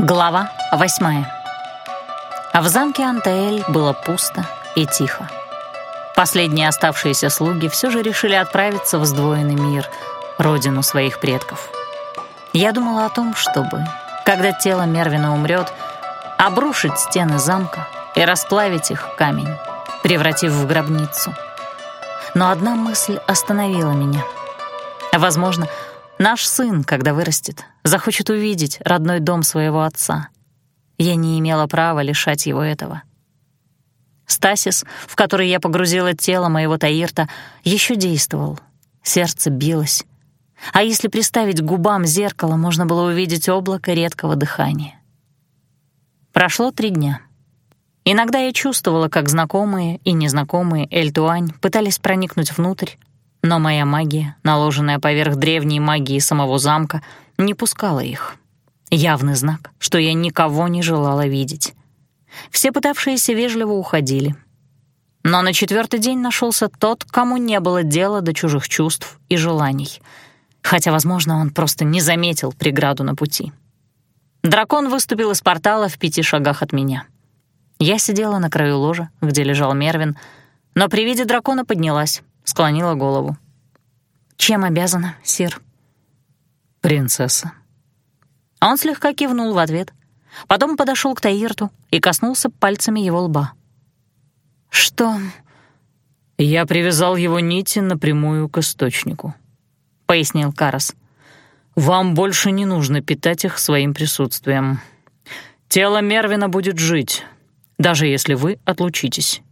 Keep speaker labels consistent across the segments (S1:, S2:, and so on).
S1: Глава восьмая. А в замке Антаэль было пусто и тихо. Последние оставшиеся слуги все же решили отправиться в сдвоенный мир, родину своих предков. Я думала о том, чтобы, когда тело Мервина умрет, обрушить стены замка и расплавить их камень, превратив в гробницу. Но одна мысль остановила меня. Возможно, Наш сын, когда вырастет, захочет увидеть родной дом своего отца. Я не имела права лишать его этого. Стасис, в который я погрузила тело моего Таирта, еще действовал. Сердце билось. А если приставить к губам зеркало, можно было увидеть облако редкого дыхания. Прошло три дня. Иногда я чувствовала, как знакомые и незнакомые Эльтуань пытались проникнуть внутрь, но моя магия, наложенная поверх древней магии самого замка, не пускала их. Явный знак, что я никого не желала видеть. Все пытавшиеся вежливо уходили. Но на четвертый день нашелся тот, кому не было дела до чужих чувств и желаний. Хотя, возможно, он просто не заметил преграду на пути. Дракон выступил из портала в пяти шагах от меня. Я сидела на краю ложа, где лежал Мервин, но при виде дракона поднялась, склонила голову. «Чем обязана, сир?»
S2: «Принцесса».
S1: Он слегка кивнул в ответ, потом подошел к Таирту и коснулся пальцами его лба. «Что?»
S2: «Я привязал его нити напрямую к источнику», — пояснил Карас. «Вам больше не нужно питать их своим присутствием. Тело Мервина будет жить, даже если вы отлучитесь».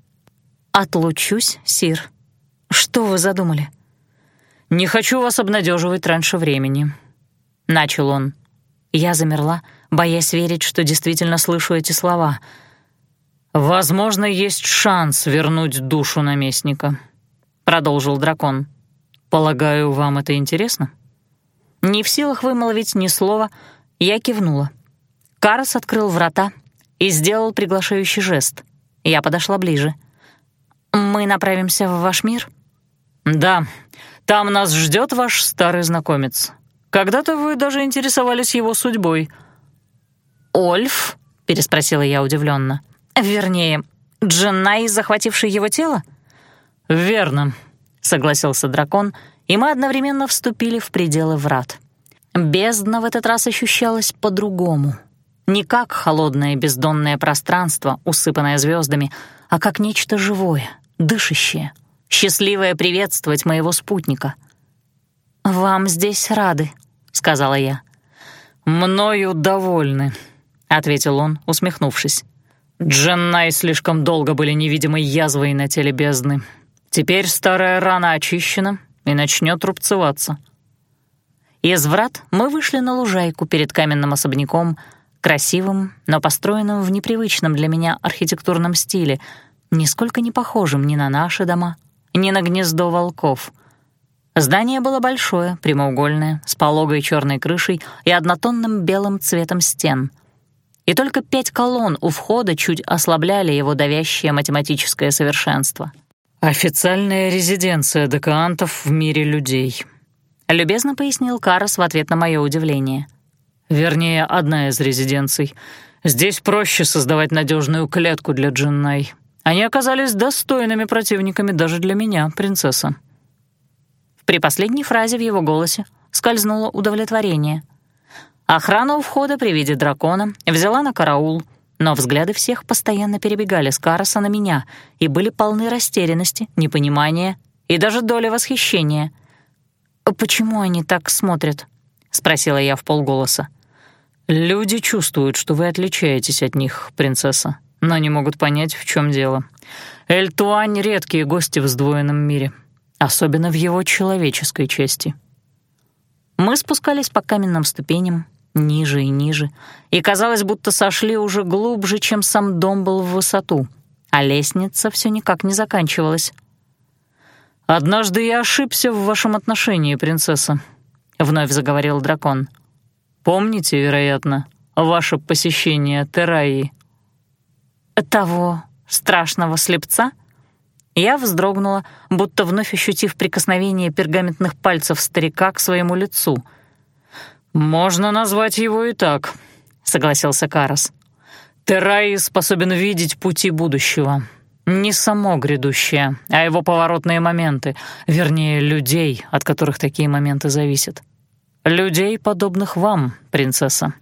S1: «Отлучусь, сир?» «Что вы задумали?»
S2: «Не хочу вас обнадеживать раньше времени», — начал он.
S1: Я замерла, боясь верить, что действительно слышу эти слова.
S2: «Возможно, есть шанс вернуть душу наместника», — продолжил дракон. «Полагаю, вам это интересно?»
S1: Не в силах вымолвить ни слова, я кивнула. Карас открыл врата и сделал приглашающий жест. Я подошла ближе. «Мы направимся в ваш мир?»
S2: «Да, там нас ждет ваш старый знакомец. Когда-то вы даже интересовались его судьбой».
S1: «Ольф?» — переспросила я удивленно. «Вернее, Дженнай, захвативший его тело?»
S2: «Верно», — согласился дракон, и мы одновременно вступили в пределы врат.
S1: Бездна в этот раз ощущалась по-другому. Не как холодное бездонное пространство, усыпанное звездами, а как нечто живое, дышащее, счастливая приветствовать моего спутника. «Вам здесь рады», — сказала я.
S2: «Мною довольны», — ответил он, усмехнувшись. Дженнай слишком долго были невидимой язвой на теле бездны. Теперь старая рана очищена и начнет рубцеваться.
S1: Из врат мы вышли на лужайку перед каменным особняком, красивым, но построенным в непривычном для меня архитектурном стиле, нисколько не похожим ни на наши дома, ни на гнездо волков. Здание было большое, прямоугольное, с пологой черной крышей и однотонным белым цветом стен. И только пять колонн у входа чуть ослабляли его давящее математическое совершенство.
S2: «Официальная резиденция декаантов в мире людей», — любезно пояснил Карас в ответ на мое удивление. «Вернее, одна из резиденций. Здесь проще создавать надежную клетку для Джиннай. Они оказались достойными противниками даже для меня, принцесса».
S1: При последней фразе в его голосе скользнуло удовлетворение. Охрана у входа при виде дракона взяла на караул, но взгляды всех постоянно перебегали с Караса на меня и были полны растерянности, непонимания и даже доли восхищения. «Почему они так смотрят?» — спросила я в полголоса.
S2: «Люди чувствуют, что вы отличаетесь от них, принцесса», но не могут понять, в чем дело. Эль-Туань — редкие гости в сдвоенном мире, особенно в его человеческой части.
S1: Мы спускались по каменным ступеням, ниже и ниже, и казалось, будто сошли уже глубже, чем сам дом был в высоту, а лестница все никак не заканчивалась.
S2: «Однажды я ошибся в вашем отношении, принцесса», — вновь заговорил дракон. «Помните, вероятно, ваше посещение Тераи?»
S1: того страшного слепца? Я вздрогнула, будто вновь ощутив прикосновение пергаментных пальцев старика к своему лицу.
S2: «Можно назвать его и так», —— согласился Карас. «Терраи способен видеть пути будущего. Не само грядущее, а его поворотные моменты, вернее, людей, от которых такие моменты зависят. Людей, подобных вам, принцесса.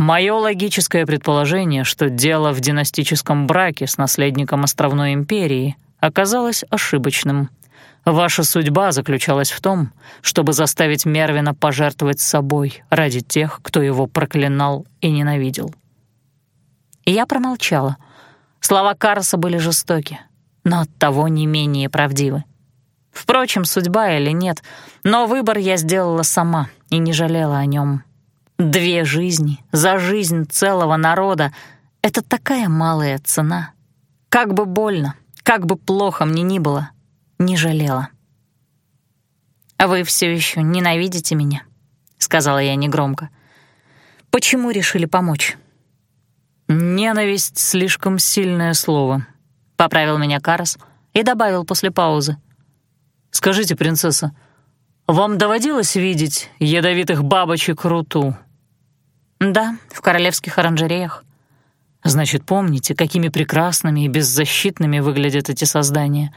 S2: Мое логическое предположение, что дело в династическом браке с наследником островной империи, оказалось ошибочным. Ваша судьба заключалась в том, чтобы заставить Мервина пожертвовать собой ради тех, кто его проклинал и ненавидел.
S1: Я промолчала. Слова Карса были жестоки, но оттого не менее правдивы. Впрочем, судьба или нет, но выбор я сделала сама и не жалела о нем. Две жизни за жизнь целого народа — это такая малая цена. Как бы больно, как бы плохо мне ни было, не жалела. «А «Вы все еще ненавидите меня?» — сказала я негромко. «Почему решили помочь?»
S2: «Ненависть — слишком сильное слово», — поправил меня Карас и добавил после паузы. «Скажите, принцесса, вам доводилось видеть ядовитых бабочек Руту?»
S1: «Да, в королевских оранжереях».
S2: «Значит, помните, какими прекрасными и беззащитными выглядят эти создания,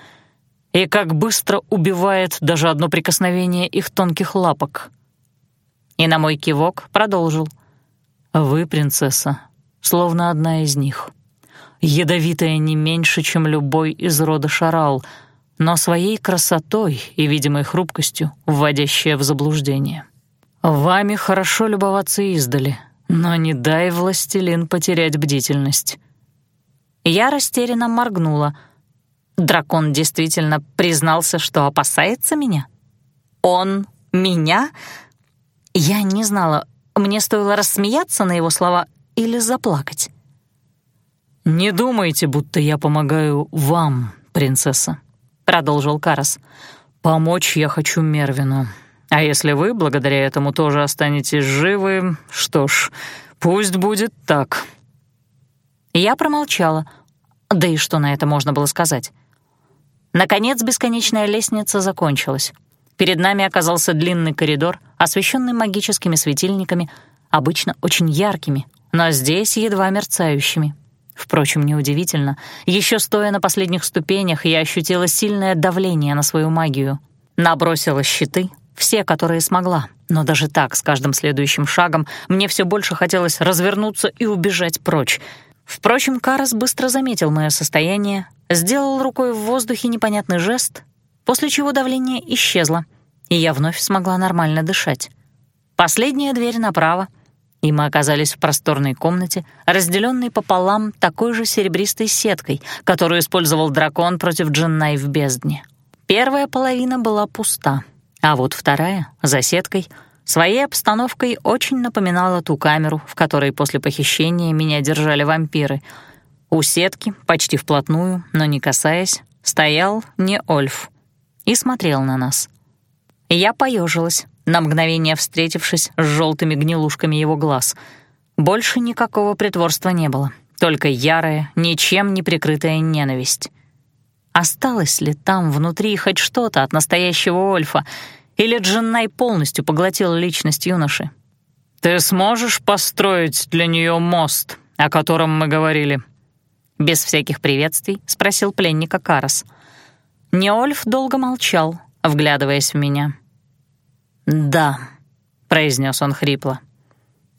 S2: и как быстро убивает даже одно прикосновение их тонких лапок».
S1: И на мой кивок продолжил.
S2: «Вы, принцесса, словно одна из них. Ядовитая не меньше, чем любой из рода Шарал, но своей красотой и видимой хрупкостью, вводящая в заблуждение. Вами хорошо любоваться издали, но не дай властелин потерять бдительность.
S1: Я растерянно моргнула. Дракон действительно признался, что опасается меня? Он меня? Я не знала, мне стоило рассмеяться на его слова или заплакать.
S2: «Не думайте, будто я помогаю вам, принцесса», — продолжил Карас. «Помочь я хочу Мервину, а если вы благодаря этому тоже останетесь живы, что ж, пусть будет так».
S1: Я промолчала. Да и что на это можно было сказать? Наконец бесконечная лестница закончилась. Перед нами оказался длинный коридор, освещенный магическими светильниками, обычно очень яркими, но здесь едва мерцающими. Впрочем, неудивительно. Еще стоя на последних ступенях, я ощутила сильное давление на свою магию. Набросила щиты, все, которые смогла. Но даже так, с каждым следующим шагом, мне все больше хотелось развернуться и убежать прочь. Впрочем, Карас быстро заметил мое состояние, сделал рукой в воздухе непонятный жест, после чего давление исчезло, и я вновь смогла нормально дышать. Последняя дверь направо, и мы оказались в просторной комнате, разделенной пополам такой же серебристой сеткой, которую использовал дракон против Дженнай в бездне. Первая половина была пуста — а вот вторая, за сеткой, своей обстановкой очень напоминала ту камеру, в которой после похищения меня держали вампиры. У сетки, почти вплотную, но не касаясь, стоял не Ольф и смотрел на нас. Я поежилась, на мгновение встретившись с желтыми гнилушками его глаз. Больше никакого притворства не было, только ярая, ничем не прикрытая ненависть. Осталось ли там внутри хоть что-то от настоящего Ольфа, или Дженнай полностью поглотил личность юноши?
S2: «Ты сможешь построить для нее мост, о котором мы говорили?»
S1: Без всяких приветствий спросил пленника Карас. Неольф долго молчал, вглядываясь в меня. «Да», — произнес он хрипло.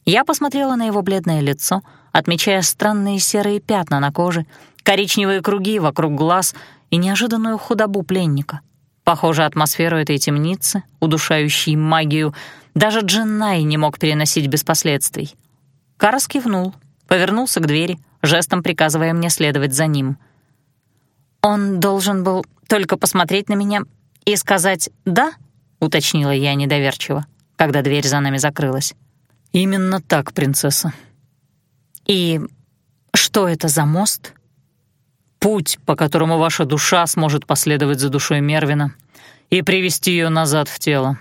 S1: Я посмотрела на его бледное лицо, отмечая странные серые пятна на коже, коричневые круги вокруг глаз и неожиданную худобу пленника. Похоже, атмосферу этой темницы, удушающей магию, даже Дженнай не мог переносить без последствий. Карас кивнул, повернулся к двери, жестом приказывая мне следовать за ним. «Он должен был только посмотреть на меня и сказать «да», — уточнила я недоверчиво, когда дверь за нами закрылась.
S2: «Именно так, принцесса».
S1: «И что это за мост?»
S2: Путь, по которому ваша душа сможет последовать за душой Мервина и привести ее назад в тело.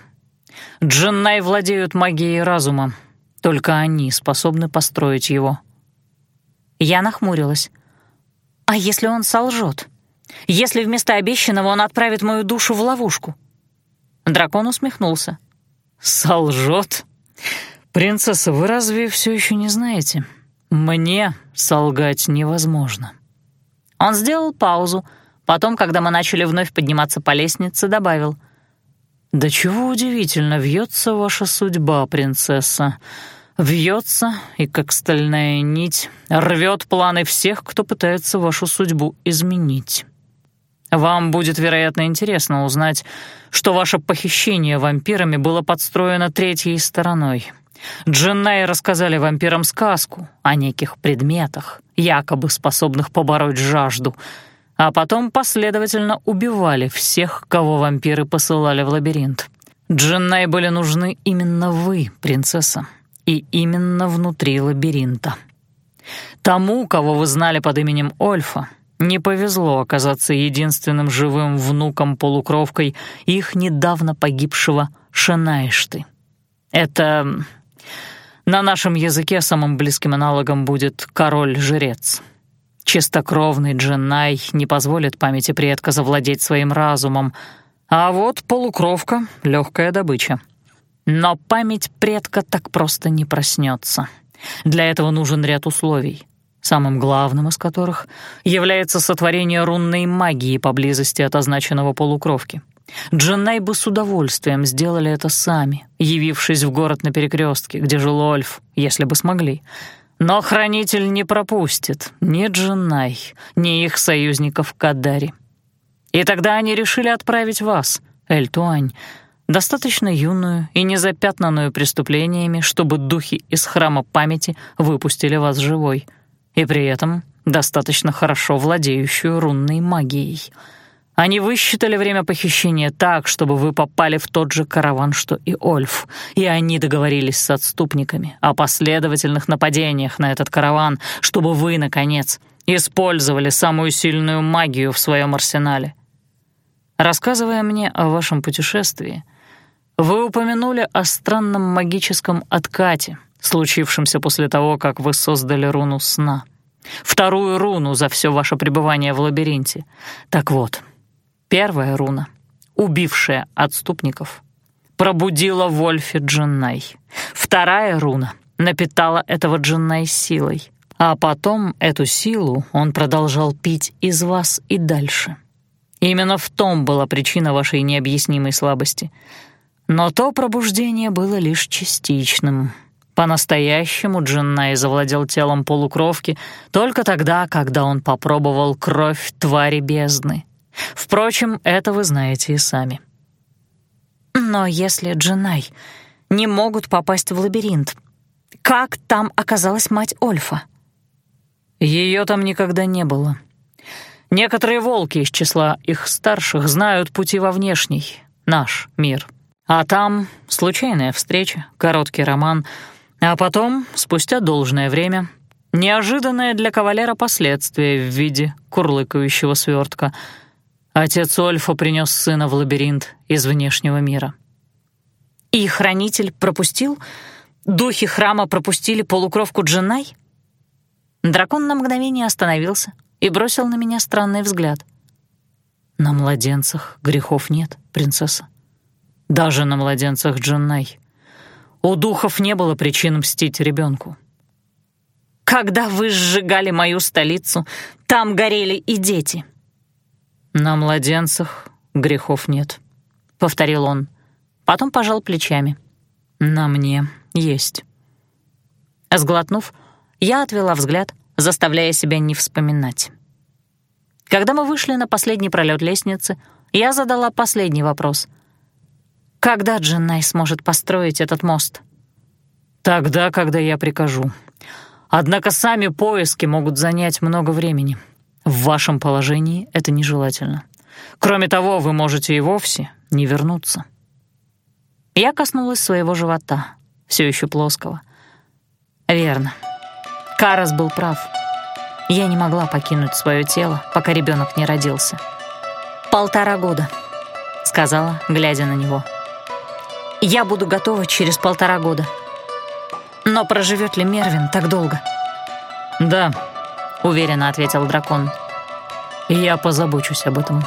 S2: Дженнай владеют магией разума, только они способны построить его.
S1: Я нахмурилась. А если он солжет? Если вместо обещанного он отправит мою душу в ловушку? Дракон усмехнулся.
S2: Солжет? «Принцесса, вы разве все еще не знаете? Мне солгать невозможно».
S1: Он сделал паузу, потом, когда мы начали вновь подниматься по лестнице, добавил.
S2: «Да чего удивительно вьется ваша судьба, принцесса. Вьется и, как стальная нить, рвет планы всех, кто пытается вашу судьбу изменить». Вам будет, вероятно, интересно узнать, что ваше похищение вампирами было подстроено третьей стороной. Дженнаи рассказали вампирам сказку о неких предметах, якобы способных побороть жажду, а потом последовательно убивали всех, кого вампиры посылали в лабиринт. Дженнаи были нужны именно вы, принцесса, и именно внутри лабиринта. Тому, кого вы знали под именем Ольфа, не повезло оказаться единственным живым внуком-полукровкой их недавно погибшего Шанайшты. Это на нашем языке самым близким аналогом будет король-жрец. Чистокровный Дженнай не позволит памяти предка завладеть своим разумом, а вот полукровка — легкая добыча. Но память предка так просто не проснется. Для этого нужен ряд условий — самым главным из которых является сотворение рунной магии поблизости от означенного полукровки. Дженнай бы с удовольствием сделали это сами, явившись в город на перекрестке, где жил Ольф, если бы смогли. Но хранитель не пропустит ни Дженнай, ни их союзников Кадари. И тогда они решили отправить вас, Эль-Туань, достаточно юную и незапятнанную преступлениями, чтобы духи из храма памяти выпустили вас живой — и при этом достаточно хорошо владеющую рунной магией. Они высчитали время похищения так, чтобы вы попали в тот же караван, что и Ольф, и они договорились с отступниками о последовательных нападениях на этот караван, чтобы вы, наконец, использовали самую сильную магию в своем арсенале. Рассказывая мне о вашем путешествии, вы упомянули о странном магическом откате, случившемся после того, как вы создали руну сна. Вторую руну за все ваше пребывание в лабиринте. Так вот, первая руна, убившая отступников, пробудила Вольфе Дженнай. Вторая руна напитала этого Дженнай силой. А потом эту силу он продолжал пить из вас и дальше. Именно в том была причина вашей необъяснимой слабости. Но то пробуждение было лишь частичным — по-настоящему Джиннай завладел телом полукровки только тогда, когда он попробовал кровь твари бездны. Впрочем, это вы знаете и сами. Но если Джиннай не могут попасть в лабиринт, как там оказалась мать Ольфа? Ее там никогда не было. Некоторые волки из числа их старших знают пути во внешний, наш мир. А там случайная встреча, короткий роман — а потом, спустя должное время, неожиданное для кавалера последствие в виде курлыкающего свертка. Отец Ольфа принес сына в лабиринт из внешнего мира. И хранитель пропустил? Духи храма пропустили полукровку Дженай? Дракон на мгновение остановился и бросил на меня странный взгляд. На младенцах грехов нет, принцесса. Даже на младенцах Дженнай. У духов не было причин мстить ребенку. «Когда вы сжигали мою столицу, там горели и дети». «На младенцах грехов нет», — повторил он. Потом пожал плечами. «На мне есть». Сглотнув, я отвела взгляд, заставляя себя не вспоминать. Когда мы вышли на последний пролет лестницы, я задала последний вопрос — когда Дженнай сможет построить этот мост? Тогда, когда я прикажу. Однако сами поиски могут занять много времени. В вашем положении это нежелательно. Кроме того, вы можете и вовсе не вернуться. Я коснулась своего живота, все еще плоского. Верно. Карас был прав. Я не могла покинуть свое тело, пока ребенок не родился. «Полтора года», — сказала, глядя на него. Я буду готова через полтора года. Но проживет ли Мервин так долго? Да, уверенно ответил дракон. Я позабочусь об этом.